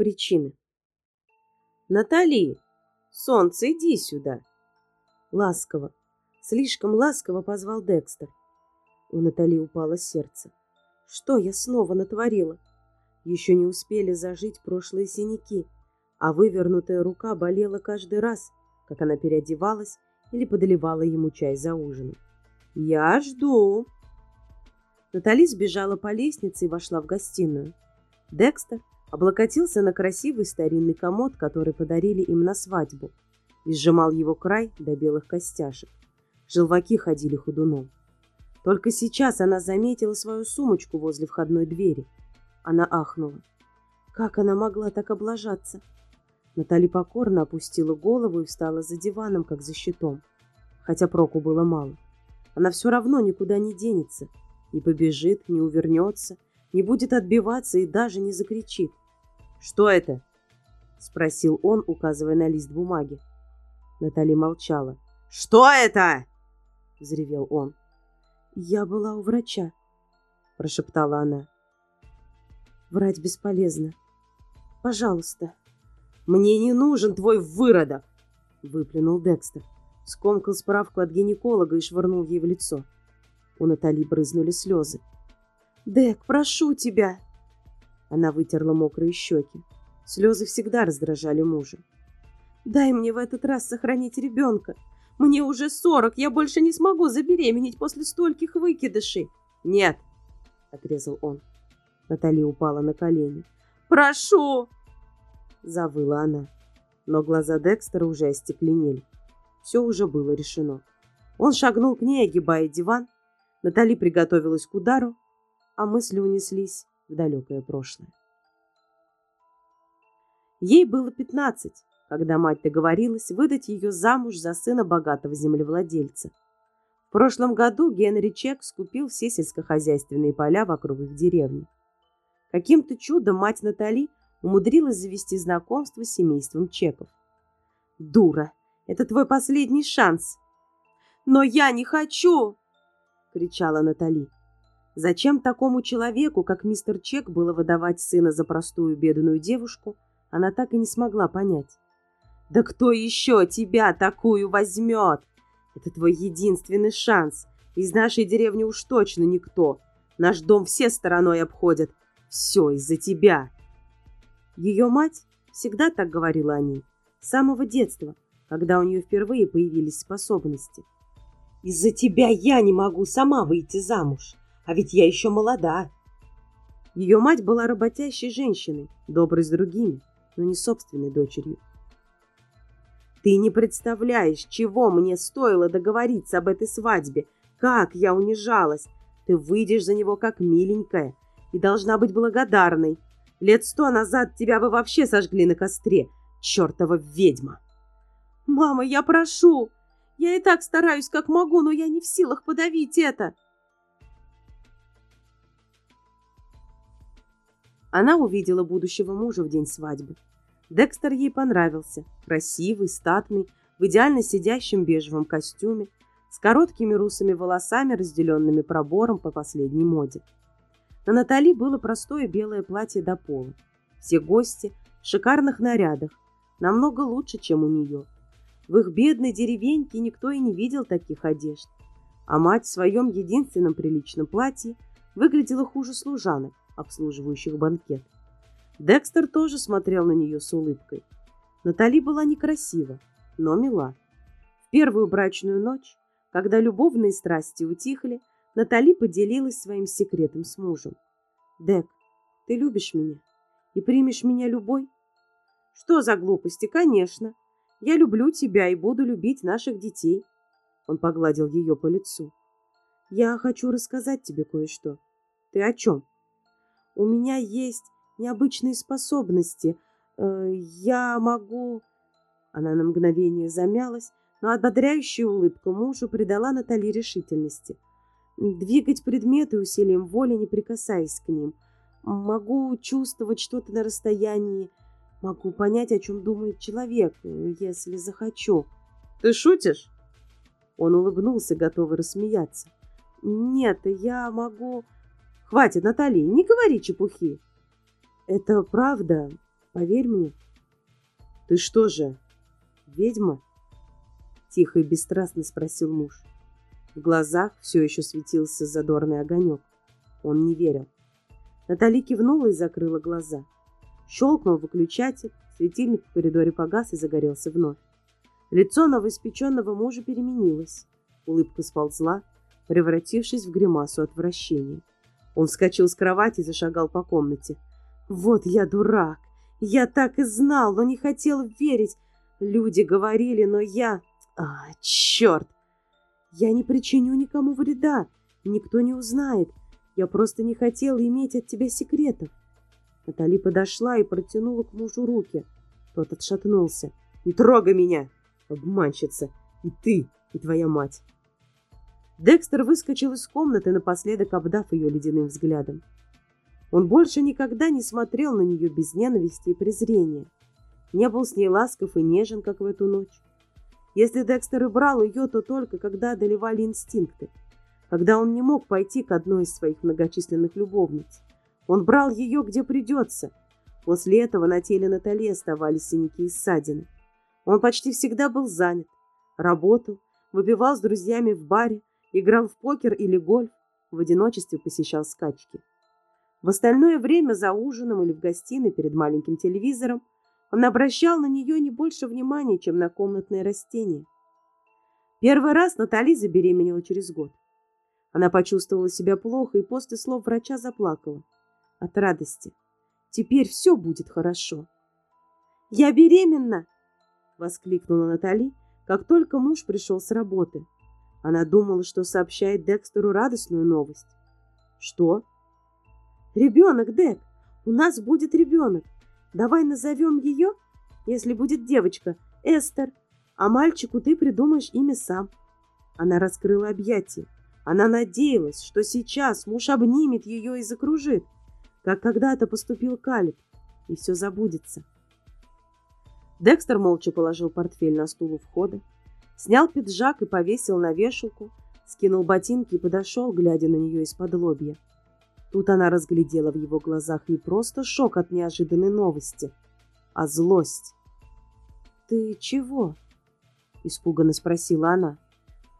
Причины. Натали, солнце, иди сюда. Ласково, слишком ласково позвал Декстер. У Натали упало сердце. Что я снова натворила? Еще не успели зажить прошлые синяки, а вывернутая рука болела каждый раз, как она переодевалась или подливала ему чай за ужином. «Я жду!» Натали сбежала по лестнице и вошла в гостиную. Декстер облокотился на красивый старинный комод, который подарили им на свадьбу, и сжимал его край до белых костяшек. Желваки ходили ходуном. Только сейчас она заметила свою сумочку возле входной двери. Она ахнула. Как она могла так облажаться? Натали покорно опустила голову и встала за диваном, как за щитом. Хотя проку было мало. Она все равно никуда не денется. Не побежит, не увернется, не будет отбиваться и даже не закричит. «Что это?» — спросил он, указывая на лист бумаги. Натали молчала. «Что это?» — взревел он. «Я была у врача», — прошептала она. «Врать бесполезно. Пожалуйста». «Мне не нужен твой выродок!» — выплюнул Декстер. Скомкал справку от гинеколога и швырнул ей в лицо. У Натали брызнули слезы. «Дек, прошу тебя!» Она вытерла мокрые щеки. Слезы всегда раздражали мужа. «Дай мне в этот раз сохранить ребенка. Мне уже сорок, я больше не смогу забеременеть после стольких выкидышей». «Нет!» — отрезал он. Натали упала на колени. «Прошу!» — завыла она. Но глаза Декстера уже остекленели. Все уже было решено. Он шагнул к ней, огибая диван. Натали приготовилась к удару, а мысли унеслись в далекое прошлое. Ей было пятнадцать, когда мать договорилась выдать ее замуж за сына богатого землевладельца. В прошлом году Генри Чек скупил все сельскохозяйственные поля вокруг их деревни. Каким-то чудом мать Натали умудрилась завести знакомство с семейством Чеков. «Дура! Это твой последний шанс!» «Но я не хочу!» — кричала Натали. Зачем такому человеку, как мистер Чек, было выдавать сына за простую бедную девушку, она так и не смогла понять. «Да кто еще тебя такую возьмет? Это твой единственный шанс. Из нашей деревни уж точно никто. Наш дом все стороной обходят. Все из-за тебя!» Ее мать всегда так говорила о ней, с самого детства, когда у нее впервые появились способности. «Из-за тебя я не могу сама выйти замуж!» А ведь я еще молода. Ее мать была работящей женщиной, доброй с другими, но не собственной дочерью. Ты не представляешь, чего мне стоило договориться об этой свадьбе, как я унижалась. Ты выйдешь за него как миленькая и должна быть благодарной. Лет сто назад тебя бы вообще сожгли на костре, чертова ведьма. Мама, я прошу, я и так стараюсь как могу, но я не в силах подавить это. Она увидела будущего мужа в день свадьбы. Декстер ей понравился. Красивый, статный, в идеально сидящем бежевом костюме, с короткими русыми волосами, разделенными пробором по последней моде. На Натали было простое белое платье до пола. Все гости в шикарных нарядах, намного лучше, чем у нее. В их бедной деревеньке никто и не видел таких одежд. А мать в своем единственном приличном платье выглядела хуже служанок, обслуживающих банкет. Декстер тоже смотрел на нее с улыбкой. Натали была некрасива, но мила. В первую брачную ночь, когда любовные страсти утихли, Натали поделилась своим секретом с мужем. «Дек, ты любишь меня и примешь меня любой?» «Что за глупости? Конечно. Я люблю тебя и буду любить наших детей». Он погладил ее по лицу. «Я хочу рассказать тебе кое-что». «Ты о чем?» У меня есть необычные способности. Э, я могу...» Она на мгновение замялась, но ободряющая улыбка мужу придала Натали решительности. «Двигать предметы усилием воли, не прикасаясь к ним. Могу чувствовать что-то на расстоянии. Могу понять, о чем думает человек, если захочу». «Ты шутишь?» Он улыбнулся, готовый рассмеяться. «Нет, я могу...» Хватит, Натали, не говори чепухи. Это правда. Поверь мне. Ты что же, ведьма? Тихо и бесстрастно спросил муж. В глазах все еще светился задорный огонек. Он не верил. Натали кивнула и закрыла глаза. Щелкнул выключатель, светильник в коридоре погас и загорелся вновь. Лицо новоиспеченного мужа переменилось. Улыбка сползла, превратившись в гримасу отвращения. Он вскочил с кровати и зашагал по комнате. «Вот я дурак! Я так и знал, но не хотел верить. Люди говорили, но я... А, черт! Я не причиню никому вреда, никто не узнает. Я просто не хотела иметь от тебя секретов. Натали подошла и протянула к мужу руки. Тот отшатнулся. «Не трогай меня, обманщица! И ты, и твоя мать!» Декстер выскочил из комнаты, напоследок обдав ее ледяным взглядом. Он больше никогда не смотрел на нее без ненависти и презрения. Не был с ней ласков и нежен, как в эту ночь. Если Декстер и брал ее, то только когда одолевали инстинкты, когда он не мог пойти к одной из своих многочисленных любовниц. Он брал ее, где придется. После этого на теле Натали оставались синяки и ссадины. Он почти всегда был занят, работал, выпивал с друзьями в баре, играл в покер или гольф, в одиночестве посещал скачки. В остальное время за ужином или в гостиной перед маленьким телевизором он обращал на нее не больше внимания, чем на комнатное растение. Первый раз Натали забеременела через год. Она почувствовала себя плохо и после слов врача заплакала. От радости. Теперь все будет хорошо. «Я беременна!» — воскликнула Натали, как только муж пришел с работы. Она думала, что сообщает Декстеру радостную новость. «Что?» «Ребенок, Дек! У нас будет ребенок! Давай назовем ее, если будет девочка, Эстер, а мальчику ты придумаешь имя сам. Она раскрыла объятия. Она надеялась, что сейчас муж обнимет ее и закружит, как когда-то поступил Калиб, и все забудется. Декстер молча положил портфель на стул у входа, снял пиджак и повесил на вешалку, скинул ботинки и подошел, глядя на нее из-под лобья. Тут она разглядела в его глазах не просто шок от неожиданной новости, а злость. «Ты чего?» — испуганно спросила она.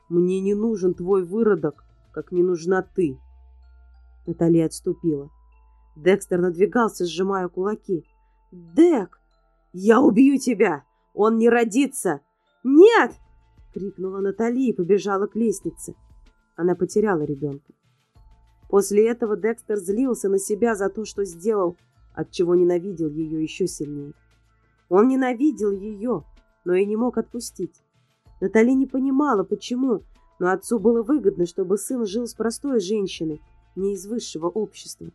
«Мне не нужен твой выродок, как не нужна ты». Наталья отступила. Декстер надвигался, сжимая кулаки. «Дек, я убью тебя! Он не родится!» «Нет!» — крикнула Натали и побежала к лестнице. Она потеряла ребенка. После этого Декстер злился на себя за то, что сделал, от чего ненавидел ее еще сильнее. Он ненавидел ее, но и не мог отпустить. Натали не понимала, почему, но отцу было выгодно, чтобы сын жил с простой женщиной, не из высшего общества.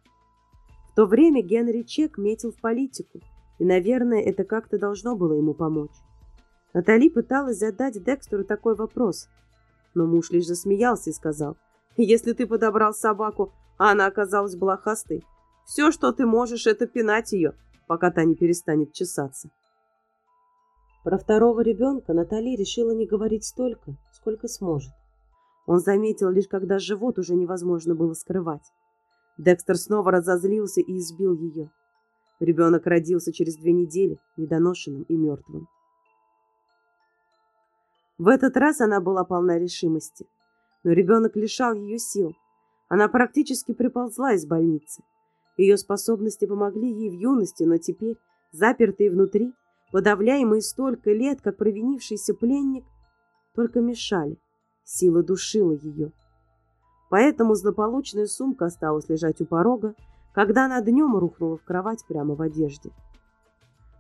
В то время Генри Чек метил в политику, и, наверное, это как-то должно было ему помочь. Натали пыталась задать Декстеру такой вопрос, но муж лишь засмеялся и сказал, если ты подобрал собаку, а она оказалась блохастой, все, что ты можешь, это пинать ее, пока та не перестанет чесаться. Про второго ребенка Натали решила не говорить столько, сколько сможет. Он заметил лишь, когда живот уже невозможно было скрывать. Декстер снова разозлился и избил ее. Ребенок родился через две недели, недоношенным и мертвым. В этот раз она была полна решимости но ребенок лишал ее сил. Она практически приползла из больницы. Ее способности помогли ей в юности, но теперь, запертые внутри, подавляемые столько лет, как провинившийся пленник, только мешали. Сила душила ее. Поэтому злополучная сумка осталась лежать у порога, когда она днем рухнула в кровать прямо в одежде.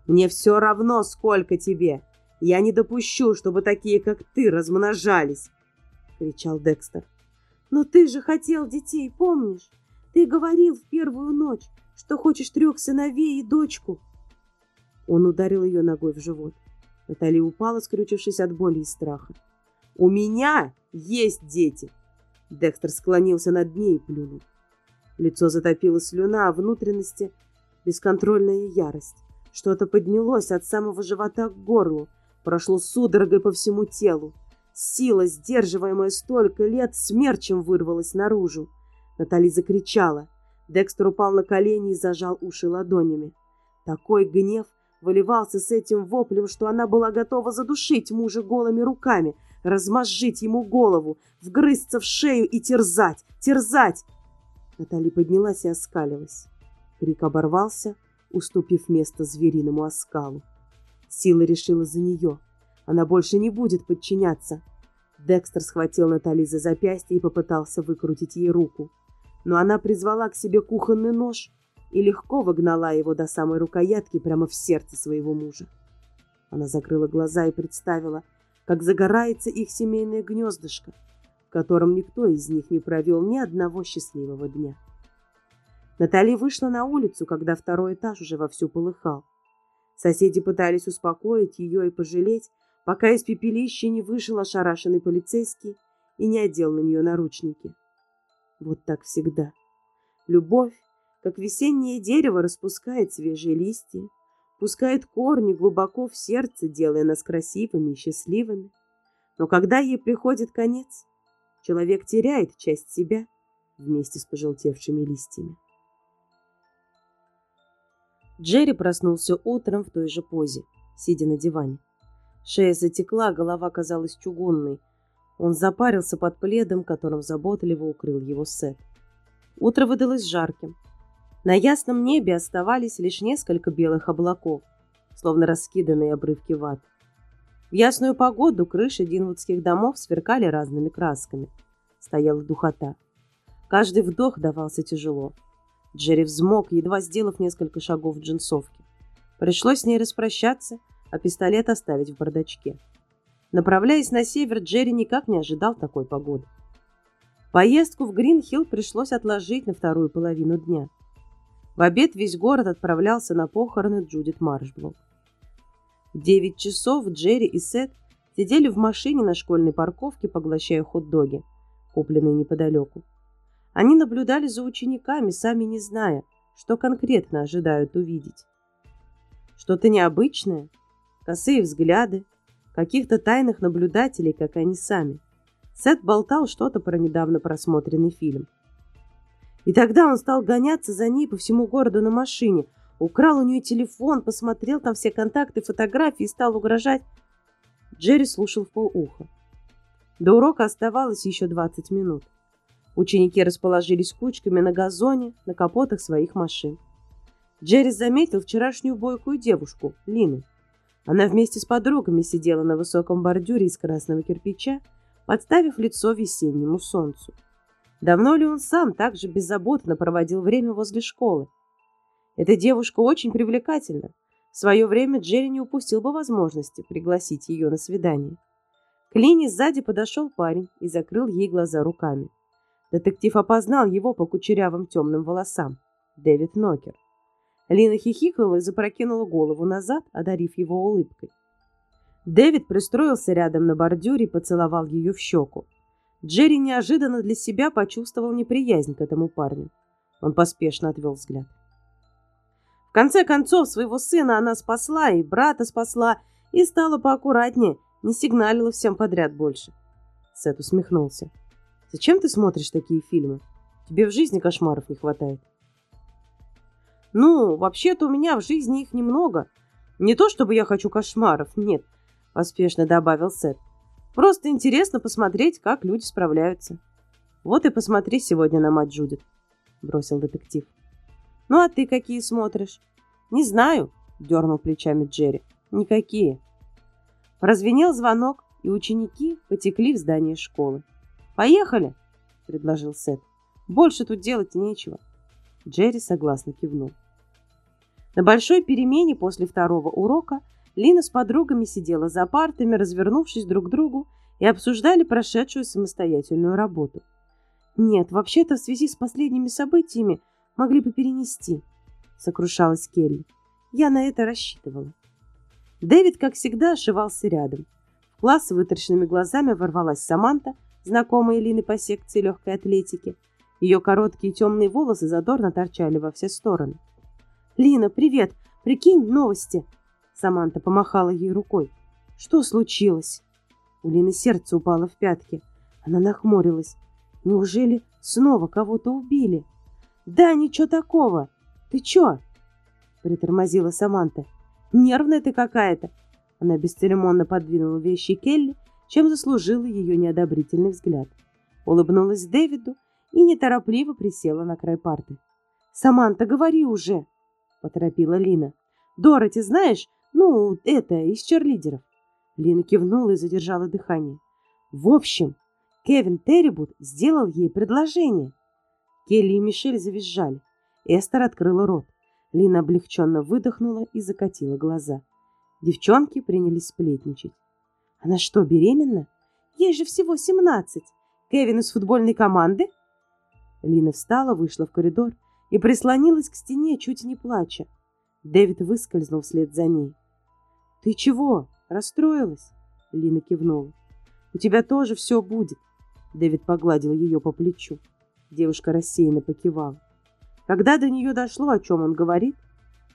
«Мне все равно, сколько тебе! Я не допущу, чтобы такие, как ты, размножались!» — кричал Декстер. «Но ты же хотел детей, помнишь? Ты говорил в первую ночь, что хочешь трех сыновей и дочку». Он ударил ее ногой в живот. Наталья упала, скрючившись от боли и страха. «У меня есть дети!» Декстер склонился над ней и плюнул. Лицо затопило слюна, а внутренности — бесконтрольная ярость. Что-то поднялось от самого живота к горлу, прошло судорогой по всему телу. Сила, сдерживаемая столько лет, смерчем вырвалась наружу. Натали закричала. Декстер упал на колени и зажал уши ладонями. Такой гнев выливался с этим воплем, что она была готова задушить мужа голыми руками, размозжить ему голову, вгрызться в шею и терзать, терзать. Натали поднялась и оскалилась. Крик оборвался, уступив место звериному оскалу. Сила решила за нее. Она больше не будет подчиняться. Декстер схватил Натали за запястье и попытался выкрутить ей руку. Но она призвала к себе кухонный нож и легко выгнала его до самой рукоятки прямо в сердце своего мужа. Она закрыла глаза и представила, как загорается их семейное гнездышко, в котором никто из них не провел ни одного счастливого дня. Натали вышла на улицу, когда второй этаж уже вовсю полыхал. Соседи пытались успокоить ее и пожалеть, пока из пепелища не вышел ошарашенный полицейский и не одел на нее наручники. Вот так всегда. Любовь, как весеннее дерево, распускает свежие листья, пускает корни глубоко в сердце, делая нас красивыми и счастливыми. Но когда ей приходит конец, человек теряет часть себя вместе с пожелтевшими листьями. Джерри проснулся утром в той же позе, сидя на диване. Шея затекла, голова казалась чугунной. Он запарился под пледом, которым заботливо укрыл его Сет. Утро выдалось жарким. На ясном небе оставались лишь несколько белых облаков, словно раскиданные обрывки ват. В ясную погоду крыши динвудских домов сверкали разными красками. Стояла духота. Каждый вдох давался тяжело. Джерри взмок, едва сделав несколько шагов в джинсовке. Пришлось с ней распрощаться, а пистолет оставить в бардачке. Направляясь на север, Джерри никак не ожидал такой погоды. Поездку в Гринхилл пришлось отложить на вторую половину дня. В обед весь город отправлялся на похороны Джудит Маршблок. В девять часов Джерри и Сет сидели в машине на школьной парковке, поглощая хот-доги, купленные неподалеку. Они наблюдали за учениками, сами не зная, что конкретно ожидают увидеть. Что-то необычное, косые взгляды, каких-то тайных наблюдателей, как они сами. Сет болтал что-то про недавно просмотренный фильм. И тогда он стал гоняться за ней по всему городу на машине, украл у нее телефон, посмотрел там все контакты, фотографии и стал угрожать. Джерри слушал в полуха. До урока оставалось еще 20 минут. Ученики расположились кучками на газоне, на капотах своих машин. Джерри заметил вчерашнюю бойкую девушку, Лину. Она вместе с подругами сидела на высоком бордюре из красного кирпича, подставив лицо весеннему солнцу. Давно ли он сам так же беззаботно проводил время возле школы? Эта девушка очень привлекательна. В свое время Джерри не упустил бы возможности пригласить ее на свидание. К Лине сзади подошел парень и закрыл ей глаза руками. Детектив опознал его по кучерявым темным волосам. Дэвид Нокер. Лина хихикнула и запрокинула голову назад, одарив его улыбкой. Дэвид пристроился рядом на бордюре и поцеловал ее в щеку. Джерри неожиданно для себя почувствовал неприязнь к этому парню. Он поспешно отвел взгляд. В конце концов, своего сына она спасла, и брата спасла, и стала поаккуратнее, не сигналила всем подряд больше. Сет усмехнулся. Зачем ты смотришь такие фильмы? Тебе в жизни кошмаров не хватает. Ну, вообще-то у меня в жизни их немного. Не то, чтобы я хочу кошмаров, нет, поспешно добавил Сет. Просто интересно посмотреть, как люди справляются. Вот и посмотри сегодня на мать Джудит, бросил детектив. Ну, а ты какие смотришь? Не знаю, дернул плечами Джерри. Никакие. Прозвенел звонок, и ученики потекли в здание школы. «Поехали!» – предложил Сет. «Больше тут делать нечего». Джерри согласно кивнул. На большой перемене после второго урока Лина с подругами сидела за партами, развернувшись друг к другу, и обсуждали прошедшую самостоятельную работу. «Нет, вообще-то в связи с последними событиями могли бы перенести», — сокрушалась Келли. «Я на это рассчитывала». Дэвид, как всегда, ошивался рядом. В класс с вытаращенными глазами ворвалась Саманта — знакомая Лины по секции легкой атлетики. Ее короткие темные волосы задорно торчали во все стороны. «Лина, привет! Прикинь, новости!» Саманта помахала ей рукой. «Что случилось?» У Лины сердце упало в пятки. Она нахмурилась. «Неужели снова кого-то убили?» «Да, ничего такого! Ты чё?» притормозила Саманта. «Нервная ты какая-то!» Она бесцеремонно подвинула вещи Келли, чем заслужила ее неодобрительный взгляд. Улыбнулась Дэвиду и неторопливо присела на край парты. «Саманта, говори уже!» — поторопила Лина. «Дороти, знаешь, ну, это, из черлидеров». Лина кивнула и задержала дыхание. «В общем, Кевин Террибут сделал ей предложение». Келли и Мишель завизжали. Эстер открыла рот. Лина облегченно выдохнула и закатила глаза. Девчонки принялись сплетничать. «Она что, беременна? Ей же всего семнадцать. Кевин из футбольной команды?» Лина встала, вышла в коридор и прислонилась к стене, чуть не плача. Дэвид выскользнул вслед за ней. «Ты чего? Расстроилась?» Лина кивнула. «У тебя тоже все будет». Дэвид погладил ее по плечу. Девушка рассеянно покивала. Когда до нее дошло, о чем он говорит,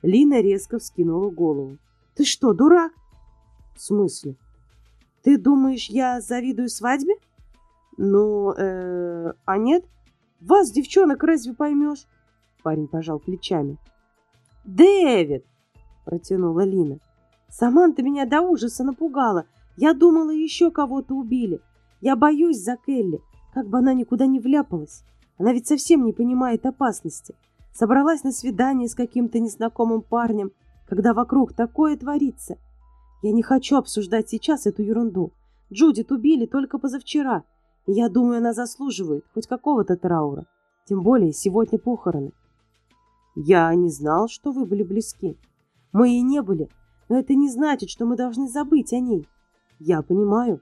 Лина резко вскинула голову. «Ты что, дурак?» «В смысле? Ты думаешь, я завидую свадьбе?» «Ну, э, а нет? Вас, девчонок, разве поймешь?» Парень пожал плечами. «Дэвид!» – протянула Лина. «Саманта меня до ужаса напугала. Я думала, еще кого-то убили. Я боюсь за Келли, как бы она никуда не вляпалась. Она ведь совсем не понимает опасности. Собралась на свидание с каким-то незнакомым парнем, когда вокруг такое творится. Я не хочу обсуждать сейчас эту ерунду. Джудит убили только позавчера, и я думаю, она заслуживает хоть какого-то траура. Тем более сегодня похороны. Я не знал, что вы были близки. Мы и не были, но это не значит, что мы должны забыть о ней. Я понимаю.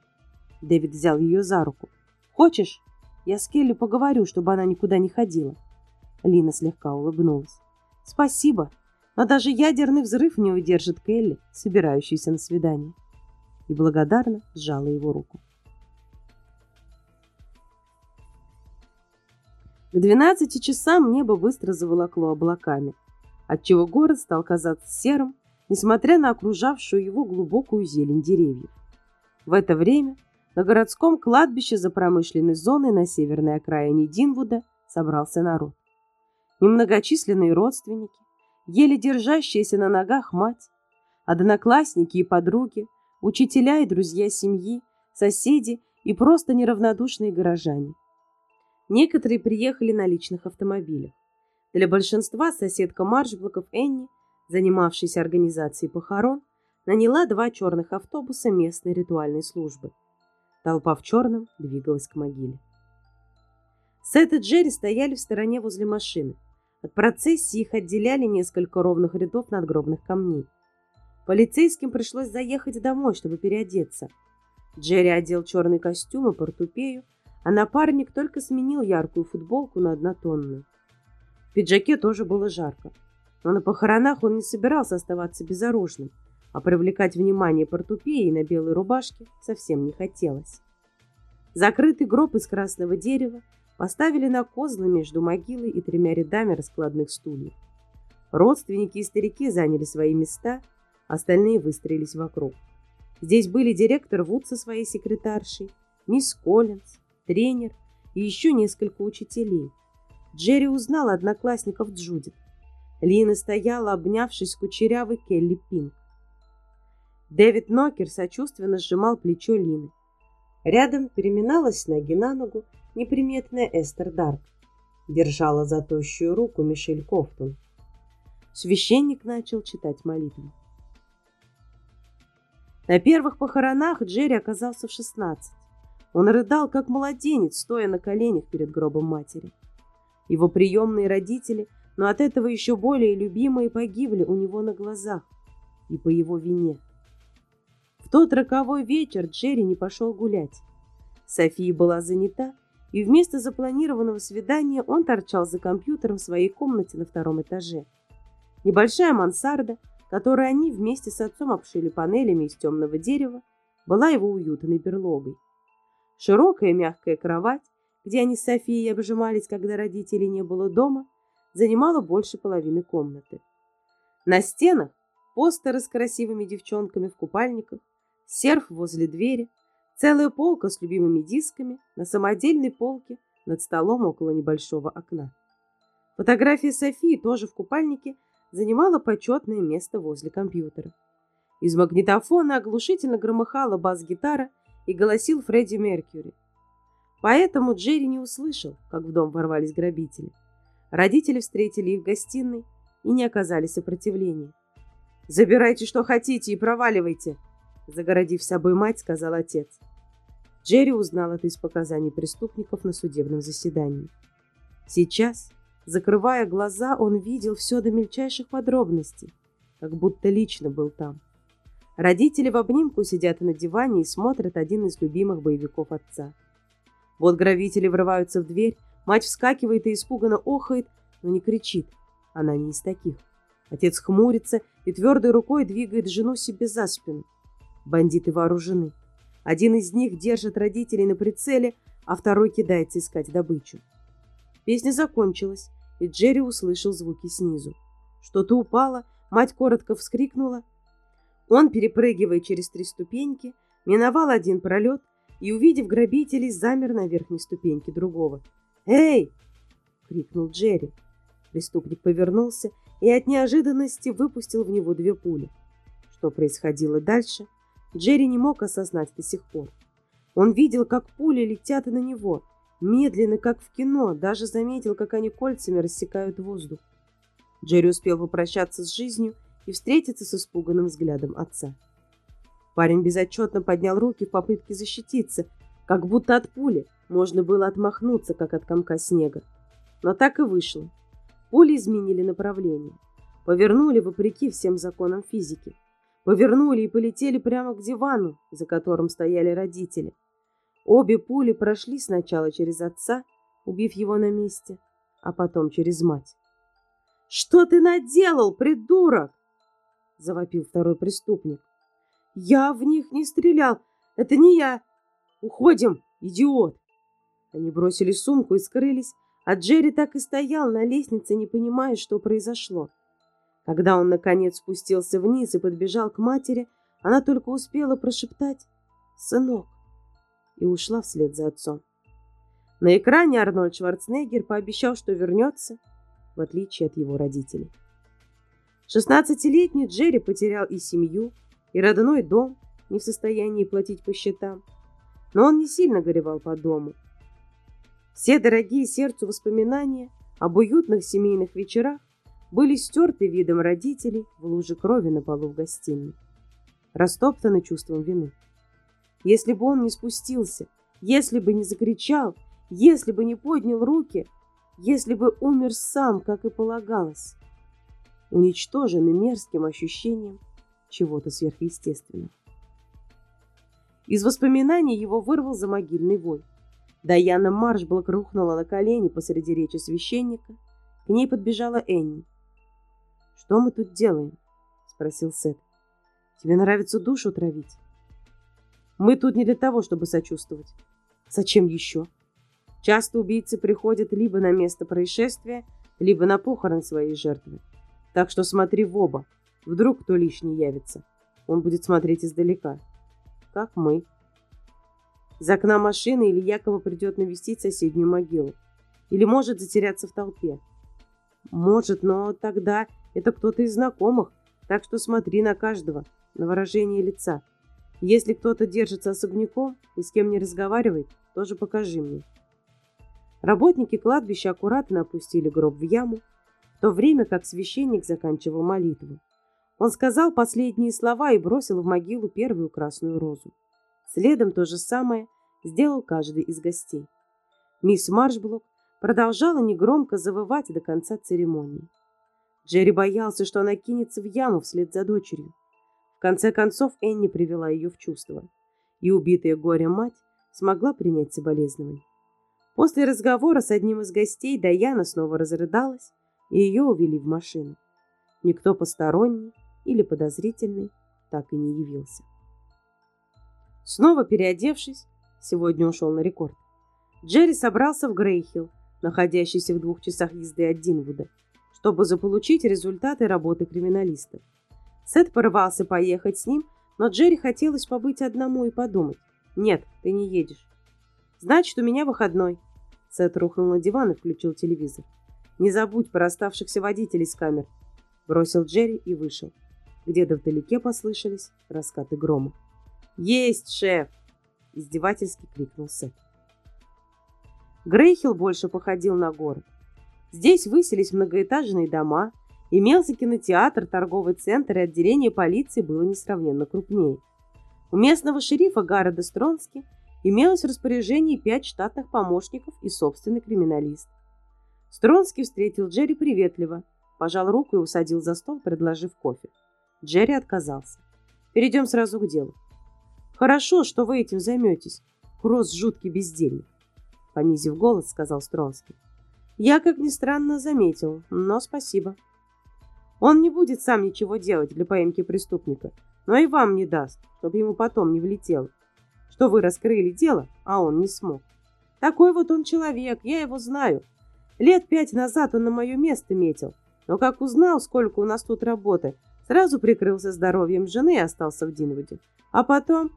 Дэвид взял ее за руку. Хочешь, я с Келли поговорю, чтобы она никуда не ходила. Лина слегка улыбнулась. Спасибо, но даже ядерный взрыв не удержит Келли, собирающуюся на свидание. И благодарно сжала его руку. К двенадцати часам небо быстро заволокло облаками, отчего город стал казаться серым, несмотря на окружавшую его глубокую зелень деревьев. В это время на городском кладбище за промышленной зоной на северной окраине Динвуда собрался народ. Немногочисленные родственники, еле держащаяся на ногах мать, одноклассники и подруги, учителя и друзья семьи, соседи и просто неравнодушные горожане – Некоторые приехали на личных автомобилях. Для большинства соседка Маршблоков Энни, занимавшаяся организацией похорон, наняла два черных автобуса местной ритуальной службы. Толпа в черном двигалась к могиле. Сет и Джерри стояли в стороне возле машины. От процессии их отделяли несколько ровных рядов надгробных камней. Полицейским пришлось заехать домой, чтобы переодеться. Джерри одел черный костюм и портупею, а напарник только сменил яркую футболку на однотонную. В пиджаке тоже было жарко, но на похоронах он не собирался оставаться безоружным, а привлекать внимание портупеи на белой рубашке совсем не хотелось. Закрытый гроб из красного дерева поставили на козлы между могилой и тремя рядами раскладных стульев. Родственники и старики заняли свои места, остальные выстроились вокруг. Здесь были директор Вуд со своей секретаршей, мисс Коллинз, тренер и еще несколько учителей. Джерри узнал одноклассников Джудит. Лина стояла, обнявшись с кучерявой Келли Пинк. Дэвид Нокер сочувственно сжимал плечо Лины. Рядом переминалась ноги на ногу неприметная Эстер Дарк. Держала за тощую руку Мишель Кофтун. Священник начал читать молитву. На первых похоронах Джерри оказался в шестнадцать. Он рыдал, как младенец, стоя на коленях перед гробом матери. Его приемные родители, но от этого еще более любимые, погибли у него на глазах и по его вине. В тот роковой вечер Джерри не пошел гулять. София была занята, и вместо запланированного свидания он торчал за компьютером в своей комнате на втором этаже. Небольшая мансарда, которую они вместе с отцом обшили панелями из темного дерева, была его уютной берлогой. Широкая мягкая кровать, где они с Софией обжимались, когда родителей не было дома, занимала больше половины комнаты. На стенах постеры с красивыми девчонками в купальниках, серф возле двери, целая полка с любимыми дисками на самодельной полке над столом около небольшого окна. Фотография Софии тоже в купальнике занимала почетное место возле компьютера. Из магнитофона оглушительно громыхала бас-гитара и голосил Фредди Меркьюри. Поэтому Джерри не услышал, как в дом ворвались грабители. Родители встретили их в гостиной и не оказали сопротивления. «Забирайте, что хотите, и проваливайте!» Загородив собой мать, сказал отец. Джерри узнал это из показаний преступников на судебном заседании. Сейчас, закрывая глаза, он видел все до мельчайших подробностей, как будто лично был там. Родители в обнимку сидят на диване и смотрят один из любимых боевиков отца. Вот грабители врываются в дверь, мать вскакивает и испуганно охает, но не кричит. Она не из таких. Отец хмурится и твердой рукой двигает жену себе за спину. Бандиты вооружены. Один из них держит родителей на прицеле, а второй кидается искать добычу. Песня закончилась, и Джерри услышал звуки снизу. Что-то упало, мать коротко вскрикнула. Он, перепрыгивая через три ступеньки, миновал один пролет и, увидев грабителей, замер на верхней ступеньке другого. «Эй!» — крикнул Джерри. Преступник повернулся и от неожиданности выпустил в него две пули. Что происходило дальше, Джерри не мог осознать до сих пор. Он видел, как пули летят на него, медленно, как в кино, даже заметил, как они кольцами рассекают воздух. Джерри успел попрощаться с жизнью и встретиться с испуганным взглядом отца. Парень безотчетно поднял руки в попытке защититься, как будто от пули можно было отмахнуться, как от комка снега. Но так и вышло. Пули изменили направление, повернули вопреки всем законам физики. Повернули и полетели прямо к дивану, за которым стояли родители. Обе пули прошли сначала через отца, убив его на месте, а потом через мать. «Что ты наделал, придурок?» — завопил второй преступник. «Я в них не стрелял. Это не я. Уходим, идиот!» Они бросили сумку и скрылись, а Джерри так и стоял на лестнице, не понимая, что произошло. Когда он, наконец, спустился вниз и подбежал к матери, она только успела прошептать «Сынок!» и ушла вслед за отцом. На экране Арнольд Шварценеггер пообещал, что вернется, в отличие от его родителей. Шестнадцатилетний Джерри потерял и семью, и родной дом, не в состоянии платить по счетам. Но он не сильно горевал по дому. Все дорогие сердцу воспоминания об уютных семейных вечерах были стерты видом родителей в луже крови на полу в гостиной, растоптаны чувством вины. Если бы он не спустился, если бы не закричал, если бы не поднял руки, если бы умер сам, как и полагалось, уничтоженный мерзким ощущением чего-то сверхъестественного. Из воспоминаний его вырвал за могильный вой. Даяна Маршблок рухнула на колени посреди речи священника. К ней подбежала Энни. «Что мы тут делаем?» — спросил Сет. «Тебе нравится душу травить?» «Мы тут не для того, чтобы сочувствовать. Зачем еще?» Часто убийцы приходят либо на место происшествия, либо на похорон своей жертвы. Так что смотри в оба. Вдруг кто лишний явится. Он будет смотреть издалека. Как мы. Из окна машины или якобы придет навестить соседнюю могилу. Или может затеряться в толпе. Может, но тогда это кто-то из знакомых, так что смотри на каждого, на выражение лица. Если кто-то держится особняком и с кем не разговаривает, тоже покажи мне. Работники кладбища аккуратно опустили гроб в яму, в то время как священник заканчивал молитву. Он сказал последние слова и бросил в могилу первую красную розу. Следом то же самое сделал каждый из гостей. Мисс Маршблок продолжала негромко завывать до конца церемонии. Джерри боялся, что она кинется в яму вслед за дочерью. В конце концов Энни привела ее в чувство, и убитая горем мать смогла принять соболезнования. После разговора с одним из гостей Даяна снова разрыдалась, и ее увели в машину. Никто посторонний или подозрительный так и не явился. Снова переодевшись, сегодня ушел на рекорд, Джерри собрался в Грейхилл, находящийся в двух часах езды от Динвуда, чтобы заполучить результаты работы криминалистов. Сет порывался поехать с ним, но Джерри хотелось побыть одному и подумать. «Нет, ты не едешь». «Значит, у меня выходной». Сет рухнул на диван и включил телевизор. «Не забудь про оставшихся водителей с камер». Бросил Джерри и вышел. Где-то вдалеке послышались раскаты грома. «Есть, шеф!» – издевательски крикнул Сет. Грейхилл больше походил на город. Здесь высились многоэтажные дома, имелся кинотеатр, торговый центр и отделение полиции было несравненно крупнее. У местного шерифа Гарреда Стронски имелось в распоряжении пять штатных помощников и собственный криминалист. Стронский встретил Джерри приветливо, пожал руку и усадил за стол, предложив кофе. Джерри отказался. «Перейдем сразу к делу». «Хорошо, что вы этим займетесь. Кросс жуткий бездельник», — понизив голос, сказал Стронский. «Я, как ни странно, заметил, но спасибо». «Он не будет сам ничего делать для поимки преступника, но и вам не даст, чтобы ему потом не влетело, что вы раскрыли дело, а он не смог. Такой вот он человек, я его знаю. Лет пять назад он на мое место метил, но как узнал, сколько у нас тут работы, сразу прикрылся здоровьем жены и остался в Динвуде. А потом...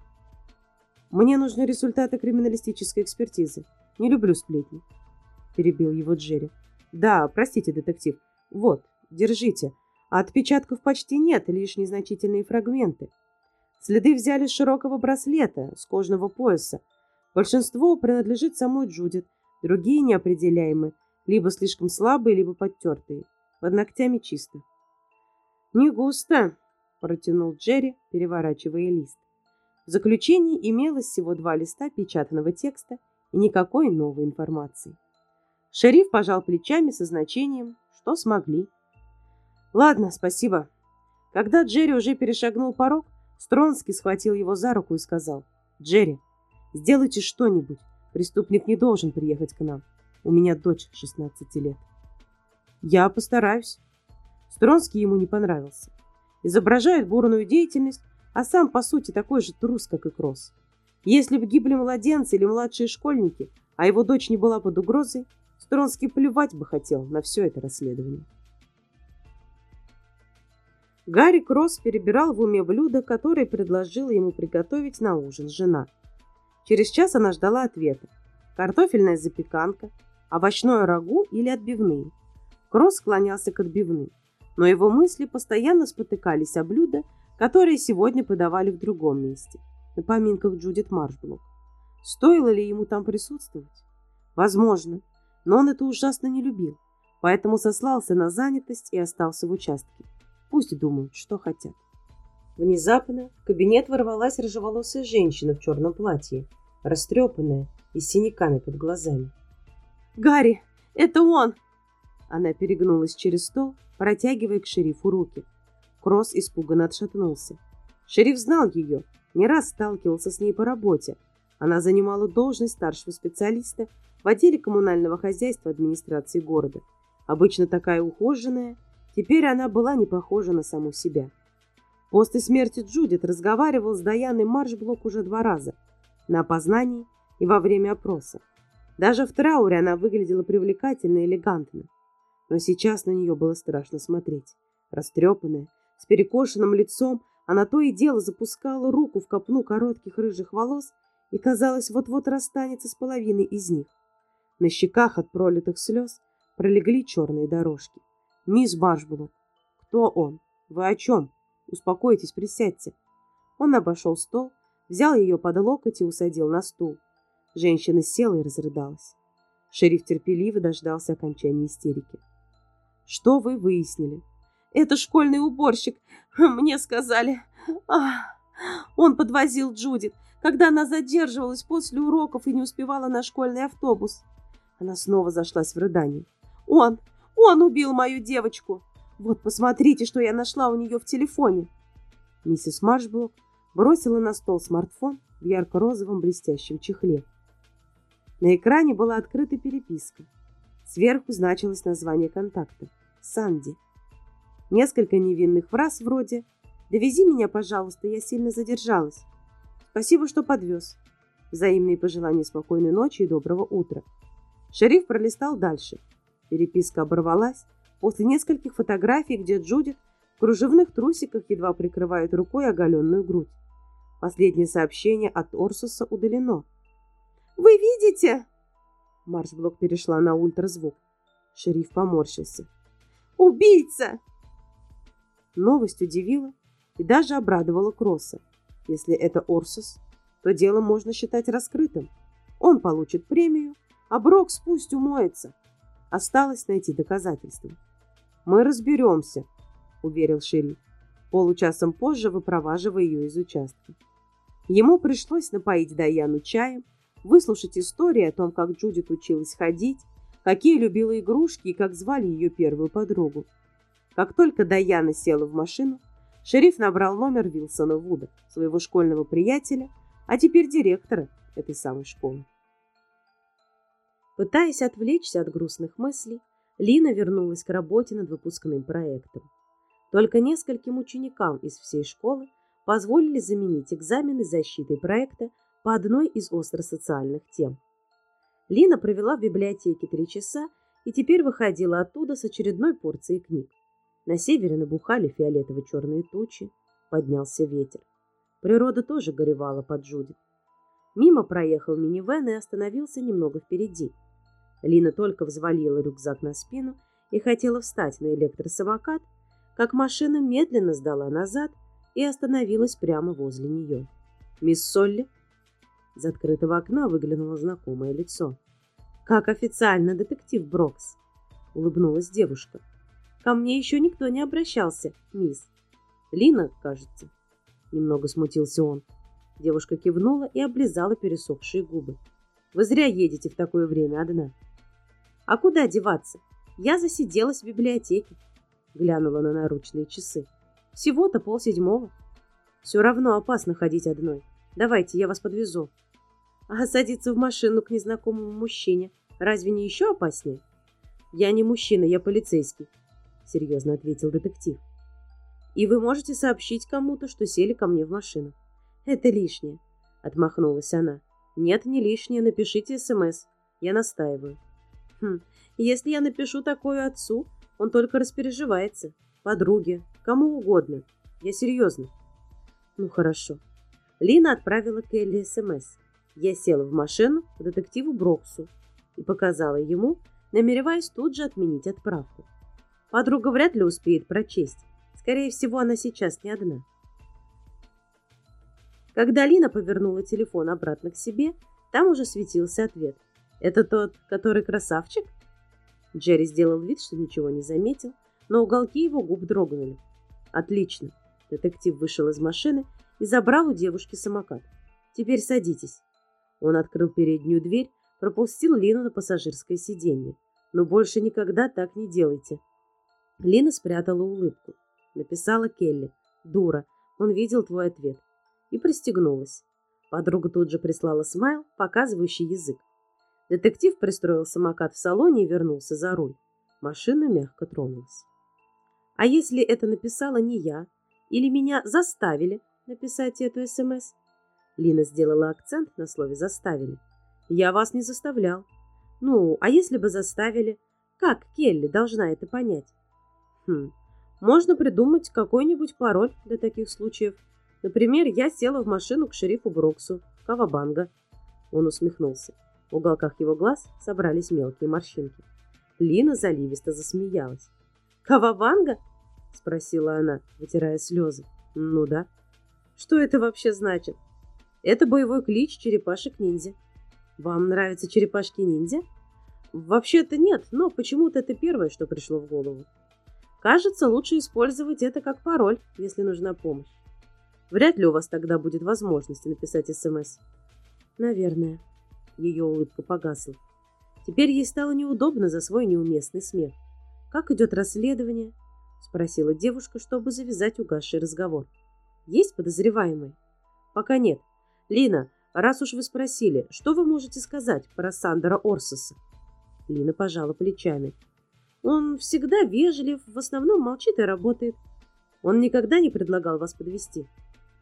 Мне нужны результаты криминалистической экспертизы. Не люблю сплетни. Перебил его Джерри. Да, простите, детектив. Вот, держите. Отпечатков почти нет, лишь незначительные фрагменты. Следы взяли с широкого браслета, с кожного пояса. Большинство принадлежит самой Джудит, другие неопределяемы, либо слишком слабые, либо подтертые. Под ногтями чисто. «Не густо», – протянул Джерри, переворачивая лист. В заключении имелось всего два листа печатанного текста и никакой новой информации. Шериф пожал плечами со значением, что смогли. Ладно, спасибо. Когда Джерри уже перешагнул порог, Стронский схватил его за руку и сказал, «Джерри, сделайте что-нибудь. Преступник не должен приехать к нам. У меня дочь 16 лет». «Я постараюсь». Стронский ему не понравился. Изображает бурную деятельность, а сам, по сути, такой же трус, как и Кросс. Если бы гибли младенцы или младшие школьники, а его дочь не была под угрозой, Стронский плевать бы хотел на все это расследование. Гарри Кросс перебирал в уме блюдо, которое предложила ему приготовить на ужин жена. Через час она ждала ответа. Картофельная запеканка, овощное рагу или отбивные. Кросс склонялся к отбивным, но его мысли постоянно спотыкались о блюда, которые сегодня подавали в другом месте, на поминках Джудит Маршблок. Стоило ли ему там присутствовать? Возможно, но он это ужасно не любил, поэтому сослался на занятость и остался в участке. Пусть думают, что хотят. Внезапно в кабинет ворвалась рыжеволосая женщина в черном платье, растрепанная и с синяками под глазами. «Гарри, это он!» Она перегнулась через стол, протягивая к шерифу руки. Кросс испуганно отшатнулся. Шериф знал ее, не раз сталкивался с ней по работе. Она занимала должность старшего специалиста в отделе коммунального хозяйства администрации города. Обычно такая ухоженная, Теперь она была не похожа на саму себя. После смерти Джудит разговаривал с Даяной Маршблок уже два раза. На опознании и во время опроса. Даже в трауре она выглядела привлекательно и элегантно. Но сейчас на нее было страшно смотреть. Растрепанная, с перекошенным лицом, она то и дело запускала руку в копну коротких рыжих волос и, казалось, вот-вот расстанется с половиной из них. На щеках от пролитых слез пролегли черные дорожки. «Мисс Башблок, кто он? Вы о чем? Успокойтесь, присядьте». Он обошел стол, взял ее под локоть и усадил на стул. Женщина села и разрыдалась. Шериф терпеливо дождался окончания истерики. «Что вы выяснили?» «Это школьный уборщик. Мне сказали. Ах, он подвозил Джудит, когда она задерживалась после уроков и не успевала на школьный автобус». Она снова зашлась в рыдание. «Он, он убил мою девочку. Вот посмотрите, что я нашла у нее в телефоне. Миссис Маршблок бросила на стол смартфон в ярко-розовом блестящем чехле. На экране была открыта переписка. Сверху значилось название контакта – Санди. Несколько невинных фраз вроде «Довези меня, пожалуйста, я сильно задержалась». «Спасибо, что подвез». Взаимные пожелания спокойной ночи и доброго утра. Шериф пролистал дальше – Переписка оборвалась после нескольких фотографий, где Джудит в кружевных трусиках едва прикрывает рукой оголенную грудь. Последнее сообщение от Орсуса удалено. «Вы видите?» Маршблок перешла на ультразвук. Шериф поморщился. «Убийца!» Новость удивила и даже обрадовала Кросса. Если это Орсус, то дело можно считать раскрытым. Он получит премию, а Брокс пусть умоется. Осталось найти доказательства. «Мы разберемся», — уверил шериф, получасом позже выпроваживая ее из участка. Ему пришлось напоить Даяну чаем, выслушать истории о том, как Джудит училась ходить, какие любила игрушки и как звали ее первую подругу. Как только Даяна села в машину, шериф набрал номер Вилсона Вуда, своего школьного приятеля, а теперь директора этой самой школы. Пытаясь отвлечься от грустных мыслей, Лина вернулась к работе над выпускным проектом. Только нескольким ученикам из всей школы позволили заменить экзамены защитой проекта по одной из остро-социальных тем. Лина провела в библиотеке три часа и теперь выходила оттуда с очередной порцией книг. На севере набухали фиолетово-черные тучи, поднялся ветер. Природа тоже горевала под Джудит. Мимо проехал минивэн и остановился немного впереди. Лина только взвалила рюкзак на спину и хотела встать на электросамокат, как машина медленно сдала назад и остановилась прямо возле нее. «Мисс Солли?» Из открытого окна выглянуло знакомое лицо. «Как официально, детектив Брокс?» — улыбнулась девушка. «Ко мне еще никто не обращался, мисс. Лина, кажется». Немного смутился он. Девушка кивнула и облизала пересохшие губы. «Вы зря едете в такое время одна». «А куда деваться? Я засиделась в библиотеке», — глянула на наручные часы. «Всего-то полседьмого. Все равно опасно ходить одной. Давайте, я вас подвезу». А садиться в машину к незнакомому мужчине разве не еще опаснее? Я не мужчина, я полицейский, серьезно ответил детектив. И вы можете сообщить кому-то, что сели ко мне в машину. Это лишнее, отмахнулась она. Нет, не лишнее, напишите СМС. Я настаиваю. Хм, если я напишу такое отцу, он только распереживается. Подруге, кому угодно. Я серьезно. Ну хорошо. Лина отправила Келли СМС. Я села в машину к детективу Броксу и показала ему, намереваясь тут же отменить отправку. Подруга вряд ли успеет прочесть. Скорее всего, она сейчас не одна. Когда Лина повернула телефон обратно к себе, там уже светился ответ. «Это тот, который красавчик?» Джерри сделал вид, что ничего не заметил, но уголки его губ дрогнули. «Отлично!» Детектив вышел из машины и забрал у девушки самокат. «Теперь садитесь». Он открыл переднюю дверь, пропустил Лину на пассажирское сиденье. Но больше никогда так не делайте. Лина спрятала улыбку. Написала Келли. «Дура, он видел твой ответ». И пристегнулась. Подруга тут же прислала смайл, показывающий язык. Детектив пристроил самокат в салоне и вернулся за руль. Машина мягко тронулась. А если это написала не я, или меня заставили написать эту СМС? Лина сделала акцент на слове «заставили». «Я вас не заставлял». «Ну, а если бы заставили? Как Келли должна это понять?» «Хм, можно придумать какой-нибудь пароль для таких случаев. Например, я села в машину к шерифу Броксу, Кавабанга». Он усмехнулся. В уголках его глаз собрались мелкие морщинки. Лина заливисто засмеялась. «Кавабанга?» — спросила она, вытирая слезы. «Ну да». «Что это вообще значит?» Это боевой клич черепашек-ниндзя. Вам нравятся черепашки-ниндзя? Вообще-то нет, но почему-то это первое, что пришло в голову. Кажется, лучше использовать это как пароль, если нужна помощь. Вряд ли у вас тогда будет возможность написать СМС. Наверное. Ее улыбка погасла. Теперь ей стало неудобно за свой неуместный смех. «Как идет расследование?» — спросила девушка, чтобы завязать угасший разговор. «Есть подозреваемый?» «Пока нет. Лина, раз уж вы спросили, что вы можете сказать про Сандера Орсоса? Лина пожала плечами. Он всегда вежлив, в основном молчит и работает. Он никогда не предлагал вас подвести.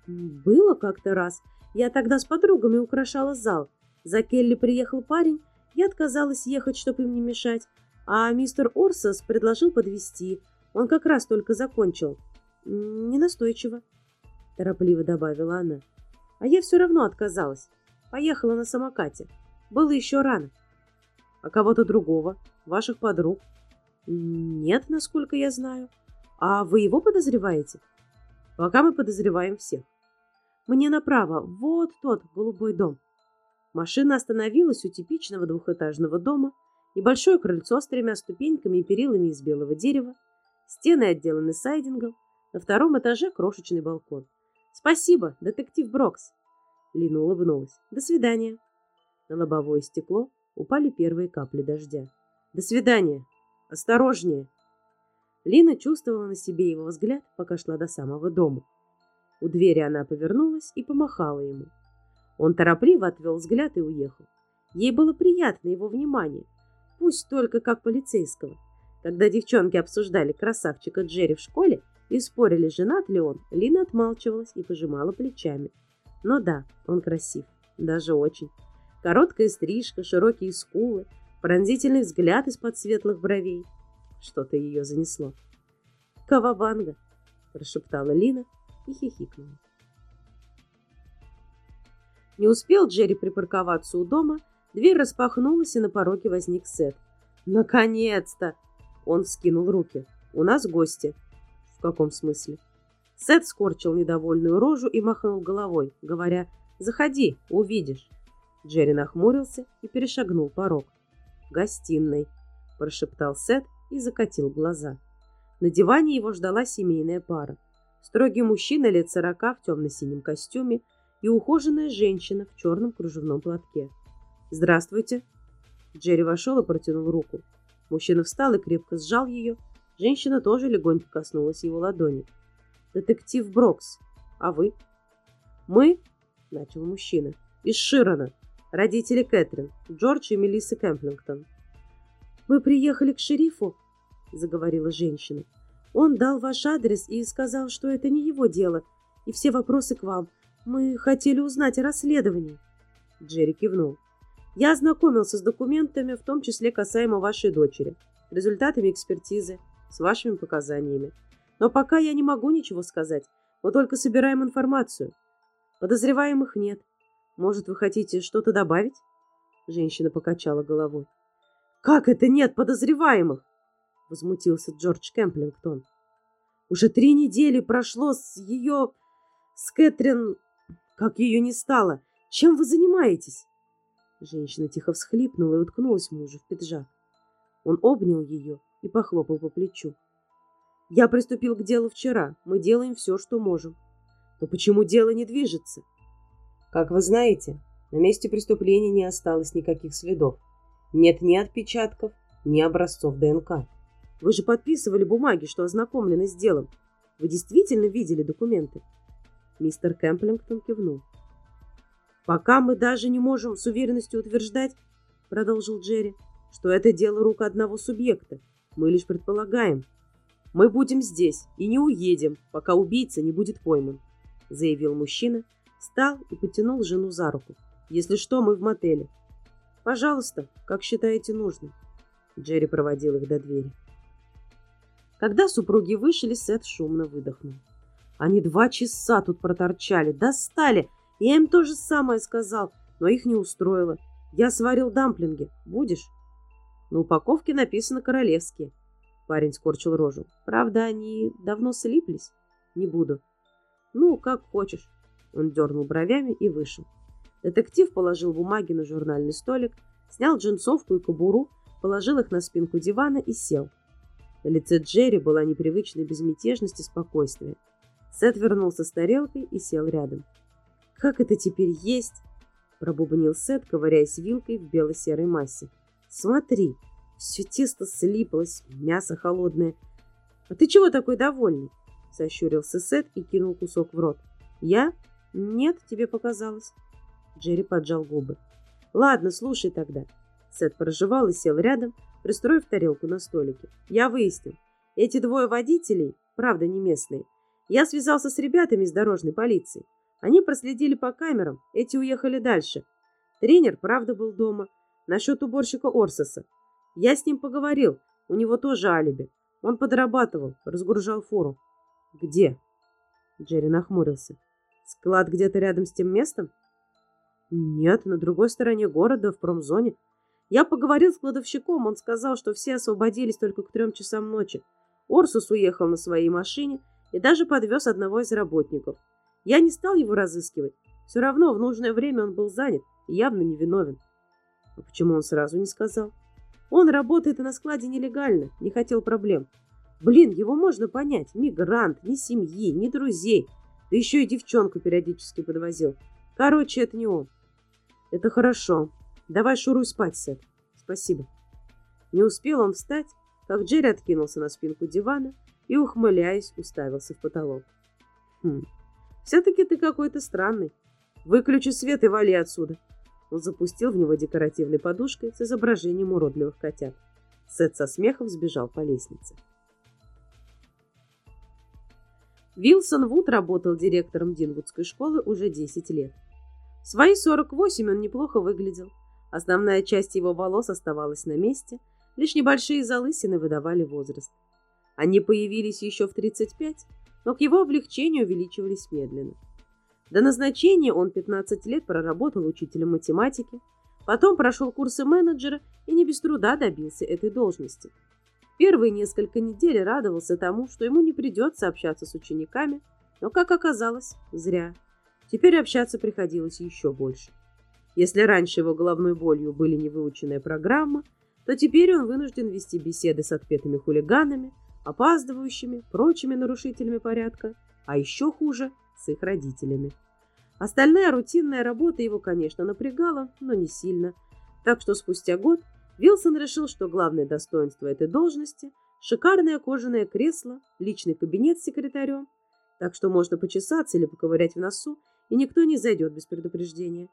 Было как-то раз. Я тогда с подругами украшала зал. За Келли приехал парень, я отказалась ехать, чтобы им не мешать, а мистер Орсос предложил подвести. Он как раз только закончил. Ненастойчиво, торопливо добавила она. А я все равно отказалась. Поехала на самокате. Было еще рано. А кого-то другого? Ваших подруг? Нет, насколько я знаю. А вы его подозреваете? Пока мы подозреваем всех. Мне направо, вот тот голубой дом. Машина остановилась у типичного двухэтажного дома, небольшое крыльцо с тремя ступеньками и перилами из белого дерева, стены отделаны сайдингом, на втором этаже крошечный балкон. Спасибо, детектив Брокс. Лина улыбнулась. До свидания. На лобовое стекло упали первые капли дождя. До свидания. Осторожнее. Лина чувствовала на себе его взгляд, пока шла до самого дома. У двери она повернулась и помахала ему. Он торопливо отвел взгляд и уехал. Ей было приятно его внимание, пусть только как полицейского. Когда девчонки обсуждали красавчика Джерри в школе и спорили, женат ли он, Лина отмалчивалась и пожимала плечами. Но да, он красив, даже очень. Короткая стрижка, широкие скулы, пронзительный взгляд из-под светлых бровей. Что-то ее занесло. «Кавабанга!» – прошептала Лина и хихикнула. Не успел Джерри припарковаться у дома, дверь распахнулась, и на пороге возник Сет. «Наконец-то!» Он скинул руки. «У нас гости». «В каком смысле?» Сет скорчил недовольную рожу и махнул головой, говоря «Заходи, увидишь». Джерри нахмурился и перешагнул порог. «Гостиной», – прошептал Сет и закатил глаза. На диване его ждала семейная пара. Строгий мужчина лет сорока в темно-синем костюме и ухоженная женщина в черном кружевном платке. «Здравствуйте!» Джерри вошел и протянул руку. Мужчина встал и крепко сжал ее. Женщина тоже легонько коснулась его ладони. «Детектив Брокс. А вы?» «Мы?» — начал мужчина. «Из Широна. Родители Кэтрин, Джордж и Мелисса Кэмплингтон». «Мы приехали к шерифу», — заговорила женщина. Он дал ваш адрес и сказал, что это не его дело, и все вопросы к вам. Мы хотели узнать о расследовании. Джерри кивнул. Я ознакомился с документами, в том числе касаемо вашей дочери, результатами экспертизы, с вашими показаниями. Но пока я не могу ничего сказать. Мы только собираем информацию. Подозреваемых нет. Может, вы хотите что-то добавить? Женщина покачала головой. Как это нет подозреваемых? Возмутился Джордж Кемплингтон. Уже три недели прошло с ее... с Кэтрин... как ее не стало. Чем вы занимаетесь? Женщина тихо всхлипнула и уткнулась мужу в пиджак. Он обнял ее и похлопал по плечу. Я приступил к делу вчера. Мы делаем все, что можем. Но почему дело не движется? Как вы знаете, на месте преступления не осталось никаких следов. Нет ни отпечатков, ни образцов ДНК. Вы же подписывали бумаги, что ознакомлены с делом. Вы действительно видели документы?» Мистер Кэмплингтон кивнул. «Пока мы даже не можем с уверенностью утверждать, — продолжил Джерри, — что это дело рук одного субъекта. Мы лишь предполагаем. Мы будем здесь и не уедем, пока убийца не будет пойман», — заявил мужчина, встал и потянул жену за руку. «Если что, мы в мотеле. Пожалуйста, как считаете нужным». Джерри проводил их до двери. Когда супруги вышли, Сет шумно выдохнул. Они два часа тут проторчали, достали. Я им то же самое сказал, но их не устроило. Я сварил дамплинги. Будешь? На упаковке написано «королевские». Парень скорчил рожу. Правда, они давно слиплись. Не буду. Ну, как хочешь. Он дернул бровями и вышел. Детектив положил бумаги на журнальный столик, снял джинсовку и кобуру, положил их на спинку дивана и сел. На лице Джерри была непривычная безмятежность и спокойствие. Сет вернулся с тарелкой и сел рядом. «Как это теперь есть?» – пробубнил Сет, ковыряясь вилкой в бело-серой массе. «Смотри, все тесто слиплось, мясо холодное. А ты чего такой довольный?» – сощурился Сет и кинул кусок в рот. «Я? Нет, тебе показалось». Джерри поджал губы. «Ладно, слушай тогда». Сет проживал и сел рядом, пристроив тарелку на столике. Я выяснил, эти двое водителей, правда, не местные. Я связался с ребятами из дорожной полиции. Они проследили по камерам, эти уехали дальше. Тренер, правда, был дома. Насчет уборщика Орсоса. Я с ним поговорил, у него тоже алиби. Он подрабатывал, разгружал фуру. Где? Джерри нахмурился. Склад где-то рядом с тем местом? Нет, на другой стороне города, в промзоне. Я поговорил с кладовщиком, он сказал, что все освободились только к трем часам ночи. Орсус уехал на своей машине и даже подвез одного из работников. Я не стал его разыскивать. Все равно в нужное время он был занят и явно невиновен. А почему он сразу не сказал? Он работает на складе нелегально, не хотел проблем. Блин, его можно понять. Мигрант, ни семьи, ни друзей. Да еще и девчонку периодически подвозил. Короче, это не он. Это хорошо. Давай шуруй спать, Сет. Спасибо. Не успел он встать, как Джерри откинулся на спинку дивана и, ухмыляясь, уставился в потолок. Хм, все-таки ты какой-то странный. Выключи свет и вали отсюда. Он запустил в него декоративной подушкой с изображением уродливых котят. Сет со смехом сбежал по лестнице. Вилсон Вуд работал директором Динвудской школы уже 10 лет. В свои 48 он неплохо выглядел. Основная часть его волос оставалась на месте – Лишь небольшие залысины выдавали возраст. Они появились еще в 35, но к его облегчению увеличивались медленно. До назначения он 15 лет проработал учителем математики, потом прошел курсы менеджера и не без труда добился этой должности. Первые несколько недель радовался тому, что ему не придется общаться с учениками, но, как оказалось, зря. Теперь общаться приходилось еще больше. Если раньше его головной болью были невыученная программа – то теперь он вынужден вести беседы с отпетыми хулиганами, опаздывающими, прочими нарушителями порядка, а еще хуже – с их родителями. Остальная рутинная работа его, конечно, напрягала, но не сильно. Так что спустя год Вилсон решил, что главное достоинство этой должности – шикарное кожаное кресло, личный кабинет с секретарем, так что можно почесаться или поковырять в носу, и никто не зайдет без предупреждения.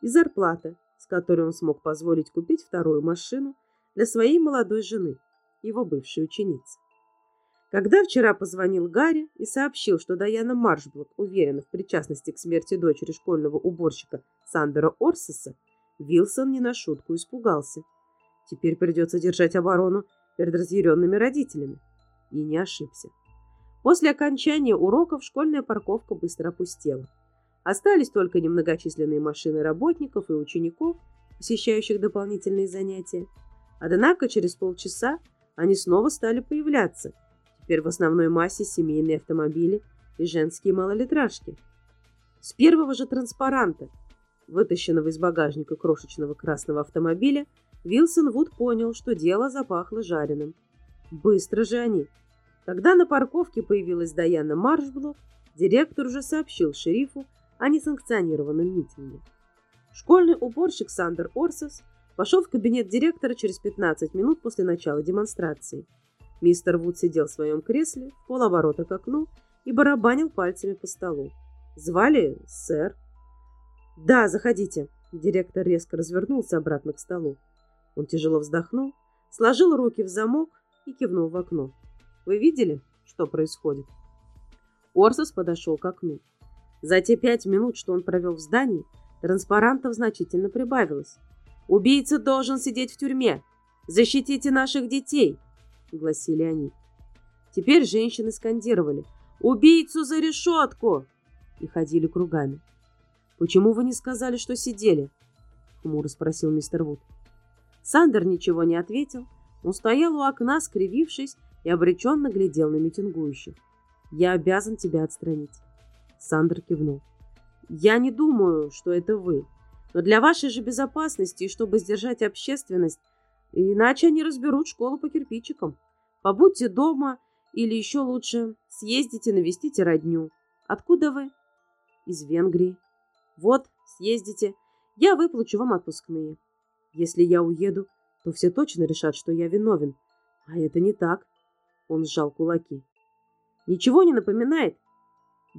И зарплата, с которой он смог позволить купить вторую машину – для своей молодой жены, его бывшей ученицы. Когда вчера позвонил Гарри и сообщил, что Даяна Маршблок уверена в причастности к смерти дочери школьного уборщика Сандера Орсеса, Вилсон не на шутку испугался. Теперь придется держать оборону перед разъяренными родителями. И не ошибся. После окончания уроков школьная парковка быстро опустела. Остались только немногочисленные машины работников и учеников, посещающих дополнительные занятия, Однако через полчаса они снова стали появляться. Теперь в основной массе семейные автомобили и женские малолитражки. С первого же транспаранта, вытащенного из багажника крошечного красного автомобиля, Вилсон Вуд понял, что дело запахло жареным. Быстро же они. Когда на парковке появилась Даяна Маршблок, директор уже сообщил шерифу о несанкционированном митинге. Школьный уборщик Сандер Орсос Вошел в кабинет директора через 15 минут после начала демонстрации. Мистер Вуд сидел в своем кресле, в полоборота к окну и барабанил пальцами по столу. «Звали, сэр?» «Да, заходите». Директор резко развернулся обратно к столу. Он тяжело вздохнул, сложил руки в замок и кивнул в окно. «Вы видели, что происходит?» Орсос подошел к окну. За те пять минут, что он провел в здании, транспарантов значительно прибавилось. Убийца должен сидеть в тюрьме. Защитите наших детей, гласили они. Теперь женщины скандировали: "Убийцу за решетку!" и ходили кругами. "Почему вы не сказали, что сидели?" хмуро спросил мистер Вуд. Сандер ничего не ответил. Он стоял у окна, скривившись, и обреченно глядел на митингующих. «Я обязан тебя отстранить». Сандер кивнул. «Я не думаю, что это вы. Но для вашей же безопасности и чтобы сдержать общественность, иначе они разберут школу по кирпичикам. Побудьте дома или еще лучше съездите навестите родню. Откуда вы? Из Венгрии. Вот, съездите. Я выплачу вам отпускные. Если я уеду, то все точно решат, что я виновен. А это не так. Он сжал кулаки. Ничего не напоминает?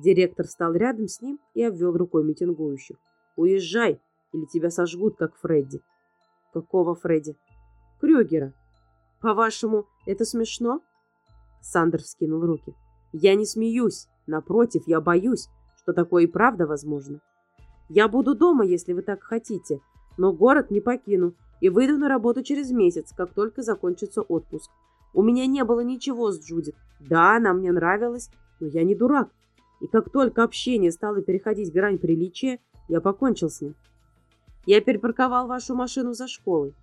Директор встал рядом с ним и обвел рукой митингующих. Уезжай, или тебя сожгут, как Фредди. Какого Фредди? Крюгера. По-вашему, это смешно? Сандер вскинул руки. Я не смеюсь. Напротив, я боюсь, что такое и правда возможно. Я буду дома, если вы так хотите, но город не покину и выйду на работу через месяц, как только закончится отпуск. У меня не было ничего с Джудит. Да, она мне нравилась, но я не дурак. И как только общение стало переходить грань приличия, я покончил с ним. Я перепарковал вашу машину за школой.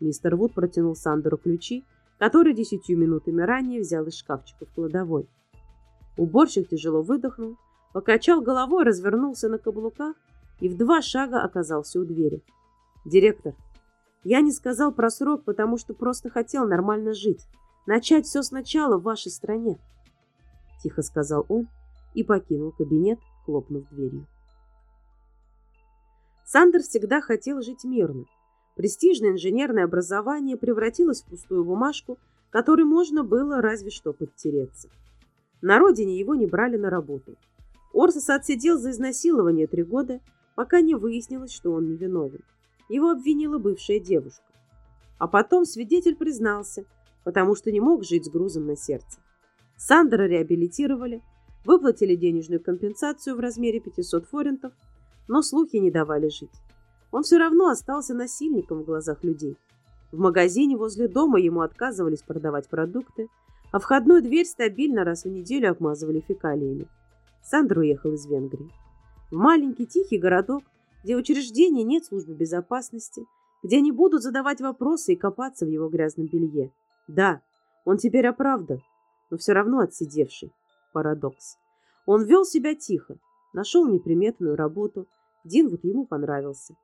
Мистер Вуд протянул Сандеру ключи, который десятью минутами ранее взял из шкафчика в кладовой. Уборщик тяжело выдохнул, покачал головой, развернулся на каблуках и в два шага оказался у двери. «Директор, я не сказал про срок, потому что просто хотел нормально жить, начать все сначала в вашей стране», — тихо сказал он и покинул кабинет, хлопнув дверью. Сандер всегда хотел жить мирно. Престижное инженерное образование превратилось в пустую бумажку, которой можно было разве что подтереться. На родине его не брали на работу. Орсос отсидел за изнасилование три года, пока не выяснилось, что он невиновен. Его обвинила бывшая девушка. А потом свидетель признался, потому что не мог жить с грузом на сердце. Сандера реабилитировали, выплатили денежную компенсацию в размере 500 форинтов, но слухи не давали жить. Он все равно остался насильником в глазах людей. В магазине возле дома ему отказывались продавать продукты, а входную дверь стабильно раз в неделю обмазывали фекалиями. Сандра уехал из Венгрии. В маленький тихий городок, где учреждения нет службы безопасности, где не будут задавать вопросы и копаться в его грязном белье. Да, он теперь оправдан, но все равно отсидевший. Парадокс. Он вел себя тихо, нашел неприметную работу. Динвуд ему понравился.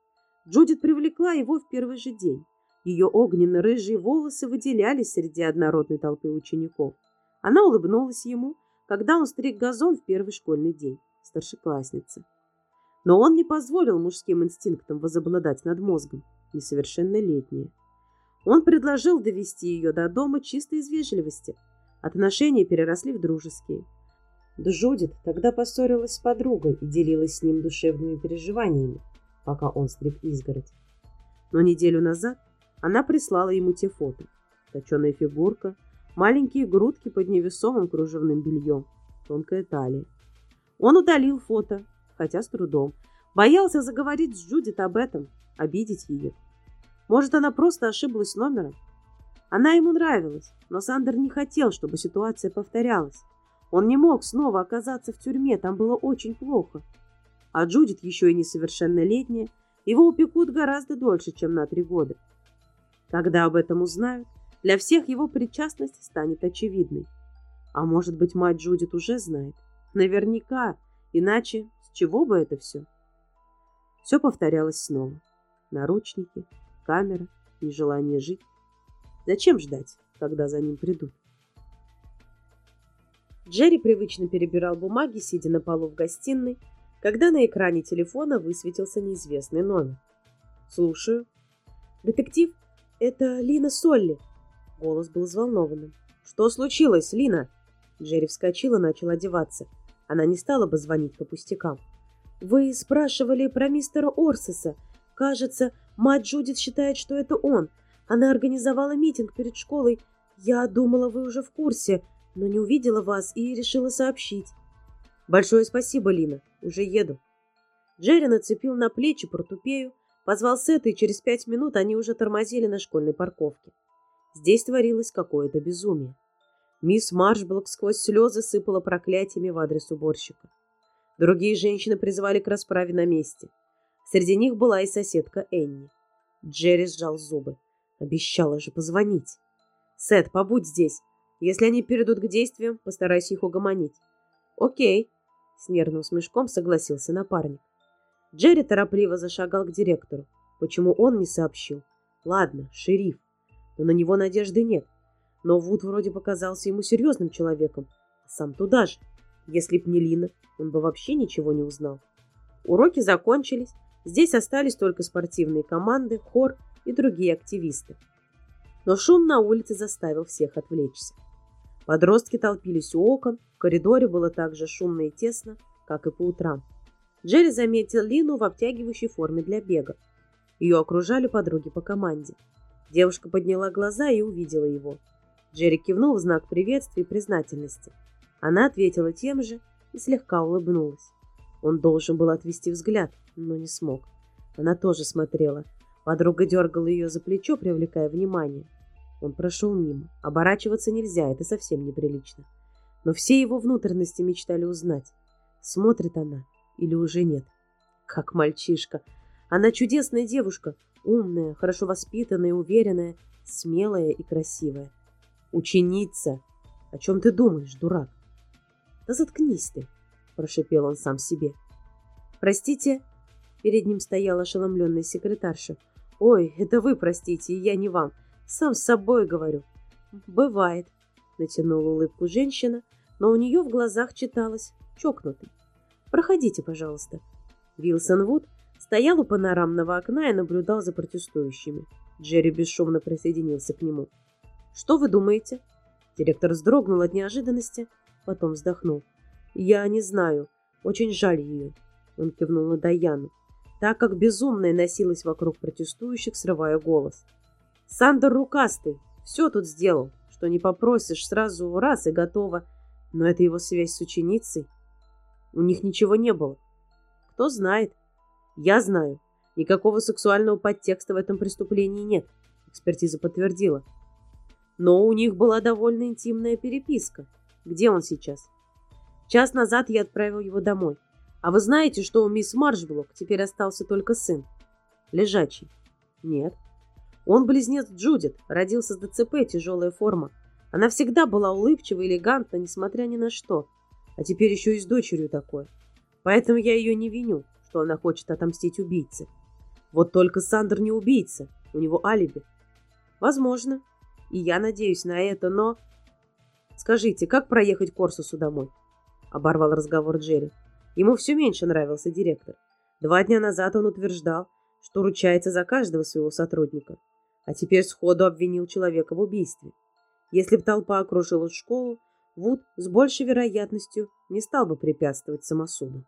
Джудит привлекла его в первый же день. Ее огненно-рыжие волосы выделялись среди однородной толпы учеников. Она улыбнулась ему, когда он стриг газон в первый школьный день. Старшеклассница. Но он не позволил мужским инстинктам возобладать над мозгом, несовершеннолетняя. Он предложил довести ее до дома чисто из вежливости. Отношения переросли в дружеские. Джудит тогда поссорилась с подругой и делилась с ним душевными переживаниями, пока он стриг изгородь. Но неделю назад она прислала ему те фото. Точеная фигурка, маленькие грудки под невесомым кружевным бельем, тонкая талия. Он удалил фото, хотя с трудом. Боялся заговорить с Джудит об этом, обидеть ее. Может, она просто ошиблась номером? Она ему нравилась, но Сандер не хотел, чтобы ситуация повторялась. Он не мог снова оказаться в тюрьме, там было очень плохо. А Джудит еще и несовершеннолетняя, его упекут гораздо дольше, чем на три года. Когда об этом узнают, для всех его причастность станет очевидной. А может быть, мать Джудит уже знает? Наверняка, иначе с чего бы это все? Все повторялось снова. Наручники, камера, нежелание жить. Зачем ждать, когда за ним придут? Джерри привычно перебирал бумаги, сидя на полу в гостиной, когда на экране телефона высветился неизвестный номер. «Слушаю». «Детектив, это Лина Солли». Голос был взволнованным. «Что случилось, Лина?» Джерри вскочила и начал одеваться. Она не стала бы звонить по пустякам. «Вы спрашивали про мистера Орсеса. Кажется, мать Джудит считает, что это он. Она организовала митинг перед школой. Я думала, вы уже в курсе, но не увидела вас и решила сообщить». «Большое спасибо, Лина. Уже еду». Джерри нацепил на плечи портупею, Позвал Сета, и через пять минут они уже тормозили на школьной парковке. Здесь творилось какое-то безумие. Мисс Маршблок сквозь слезы сыпала проклятиями в адрес уборщика. Другие женщины призывали к расправе на месте. Среди них была и соседка Энни. Джерри сжал зубы. Обещала же позвонить. «Сет, побудь здесь. Если они перейдут к действиям, постарайся их угомонить». «Окей», — с нервным смешком согласился напарник. Джерри торопливо зашагал к директору. Почему он не сообщил? Ладно, шериф. Но на него надежды нет. Но Вуд вроде показался ему серьезным человеком. А сам туда же. Если б не Лина, он бы вообще ничего не узнал. Уроки закончились. Здесь остались только спортивные команды, хор и другие активисты. Но шум на улице заставил всех отвлечься. Подростки толпились у окон, в коридоре было так же шумно и тесно, как и по утрам. Джерри заметил Лину в обтягивающей форме для бега. Ее окружали подруги по команде. Девушка подняла глаза и увидела его. Джерри кивнул в знак приветствия и признательности. Она ответила тем же и слегка улыбнулась. Он должен был отвести взгляд, но не смог. Она тоже смотрела. Подруга дергала ее за плечо, привлекая внимание. Он прошел мимо. Оборачиваться нельзя, это совсем неприлично. Но все его внутренности мечтали узнать, смотрит она или уже нет. Как мальчишка. Она чудесная девушка, умная, хорошо воспитанная, уверенная, смелая и красивая. Ученица. О чем ты думаешь, дурак? Да заткнись ты, прошипел он сам себе. Простите, перед ним стояла ошеломленная секретарша. Ой, это вы простите, я не вам. Сам с собой говорю. Бывает, натянула улыбку женщина, но у нее в глазах читалось чокнутый. Проходите, пожалуйста. Вилсон Вуд стоял у панорамного окна и наблюдал за протестующими. Джерри бесшумно присоединился к нему. «Что вы думаете?» Директор вздрогнул от неожиданности, потом вздохнул. «Я не знаю. Очень жаль ее». Он кивнул на Даяну, так как безумная носилась вокруг протестующих, срывая голос. «Сандер рукастый. Все тут сделал. Что не попросишь, сразу раз и готово. Но это его связь с ученицей. У них ничего не было. Кто знает. Я знаю. Никакого сексуального подтекста в этом преступлении нет. Экспертиза подтвердила. Но у них была довольно интимная переписка. Где он сейчас? Час назад я отправил его домой. А вы знаете, что у мисс Маршблок теперь остался только сын? Лежачий. Нет. Он близнец Джудит, родился с ДЦП, тяжелая форма. Она всегда была улыбчива элегантна, несмотря ни на что. А теперь еще и с дочерью такое. Поэтому я ее не виню, что она хочет отомстить убийце. Вот только Сандер не убийца, у него алиби. Возможно. И я надеюсь на это, но... Скажите, как проехать Корсусу домой? Оборвал разговор Джерри. Ему все меньше нравился директор. Два дня назад он утверждал, что ручается за каждого своего сотрудника, а теперь сходу обвинил человека в убийстве. Если бы толпа окружила школу, Вуд с большей вероятностью не стал бы препятствовать самосуду.